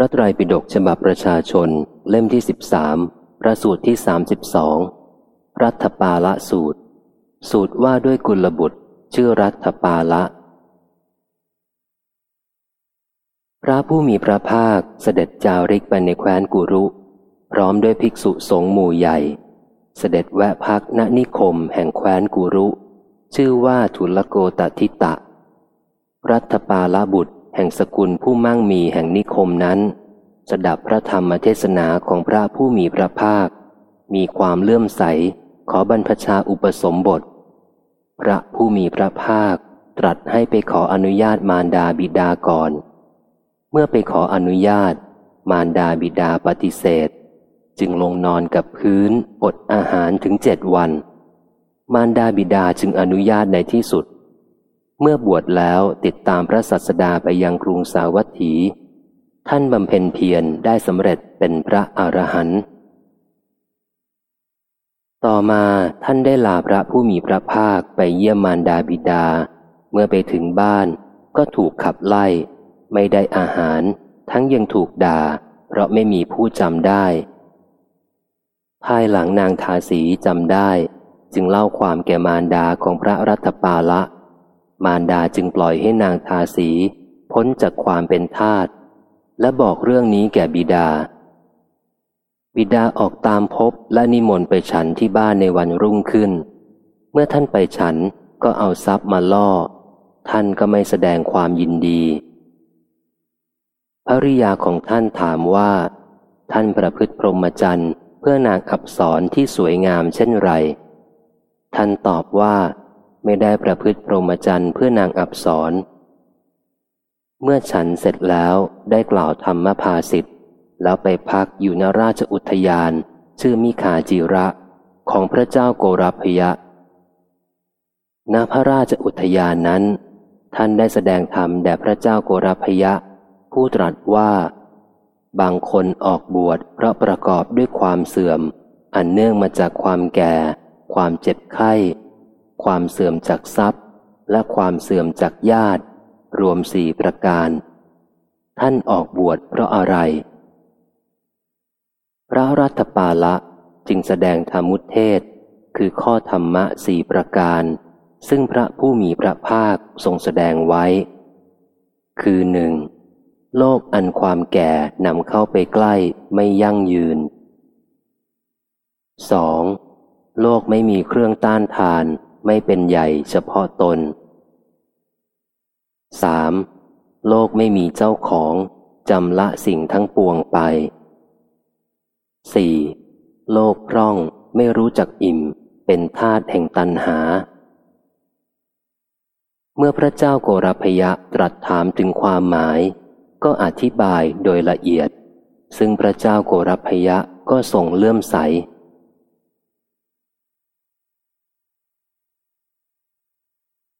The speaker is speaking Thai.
ระไตรปิฎกฉบับประชาชน เล่มที่สิบสามพระสูตรที่สามสิบสองรัฐปาละสูตร สูตรว่าด้วยกุลบุตร ชื่อรัฐปาละ พระผู้มีพระภาคเสด็จจาริกไปในแคว้นกุรุ พร้อมด้วยภิกษุสงฆ์หมู่ใหญ่ เสด็จแวะพักณนิคมแห่งแคว้นกุรุ ชื่อว่าทุลโกตทิตะ รัฐปาละบุตร แห่งสกุลผู้มั่งมีแห่งนิคมนั้น สดับพระธรรมเทศนาของพระผู้มีพระภาค มีความเลื่อมใส ขอบรรพชาอุปสมบท พระผู้มีพระภาคตรัสให้ไปขออนุญาตมารดาบิดาก่อน เมื่อไปขออนุญาต มารดาบิดาปฏิเสธ จึงลงนอนกับพื้นอดอาหารถึงเจ็ดวัน มารดาบิดาจึงอนุญาตในที่สุด เมื่อบวชแล้วติดตามพระสัสดาไปยังกรุงสาวัตถี ท่านบำเพ็ญเพียรได้สำเร็จเป็นพระอรหันต์ต่อมาท่านได้ลาพระผู้มีพระภาคไปเยี่ยมมารดาบิดา เมื่อไปถึงบ้านก็ถูกขับไล่ ไม่ได้อาหาร ทั้งยังถูกด่า เพราะไม่มีผู้จำได้ ภายหลังนางทาสีจำได้ จึงเล่าความแก่มารดาของพระรัตปาละ มารดาจึงปล่อยให้นางทาสี พ้นจากความเป็นทาสและบอกเรื่องนี้แก่บิดา บิดาออกตามพบและนิมนต์ไปฉันที่บ้านในวันรุ่งขึ้น เมื่อท่านไปฉันก็เอาทรัพย์มาล่อ ท่านก็ไม่แสดงความยินดีภริยาของท่านถามว่า ท่านประพฤติพรหมจรรย์เพื่อนางอับสรที่สวยงามเช่นไร ท่านตอบว่า ไม่ได้ประพฤติพรหมจรรย์เพื่อนางอับสร เมื่อฉันเสร็จแล้วได้กล่าวธรรมภาสิทธ์แล้วไปพักอยู่นราชอุทยาน ชื่อมิขาจิระของพระเจ้าโกรพยะ ณพระราชอุทยานนั้น ท่านได้แสดงธรรมแด่พระเจ้าโกรพยะ ผู้ตรัสว่า บางคนออกบวชเพราะประกอบด้วยความเสื่อม อันเนื่องมาจากความแก่ ความเจ็บไข้ ความเสื่อมจากทรัพย์ และความเสื่อมจากญาติ รวมสี่ประการ ท่านออกบวชเพราะอะไร พระรัตปาละจึงแสดงธรรมุเทศ คือข้อธรรมะสี่ประการ ซึ่งพระผู้มีพระภาคทรงแสดงไว้ คือหนึ่งโลกอันความแก่นำเข้าไปใกล้ไม่ยั่งยืน 2. โลกไม่มีเครื่องต้านทาน ไม่เป็นใหญ่เฉพาะตน 3. โลกไม่มีเจ้าของจำละสิ่งทั้งปวงไป 4. โลกพร่องไม่รู้จักอิ่มเป็นธาตุแห่งตันหา เมื่อพระเจ้าโกรพยะตรัสถามถึงความหมาย ก็อธิบายโดยละเอียด ซึ่งพระเจ้าโกรพยะก็ทรงเลื่อมใส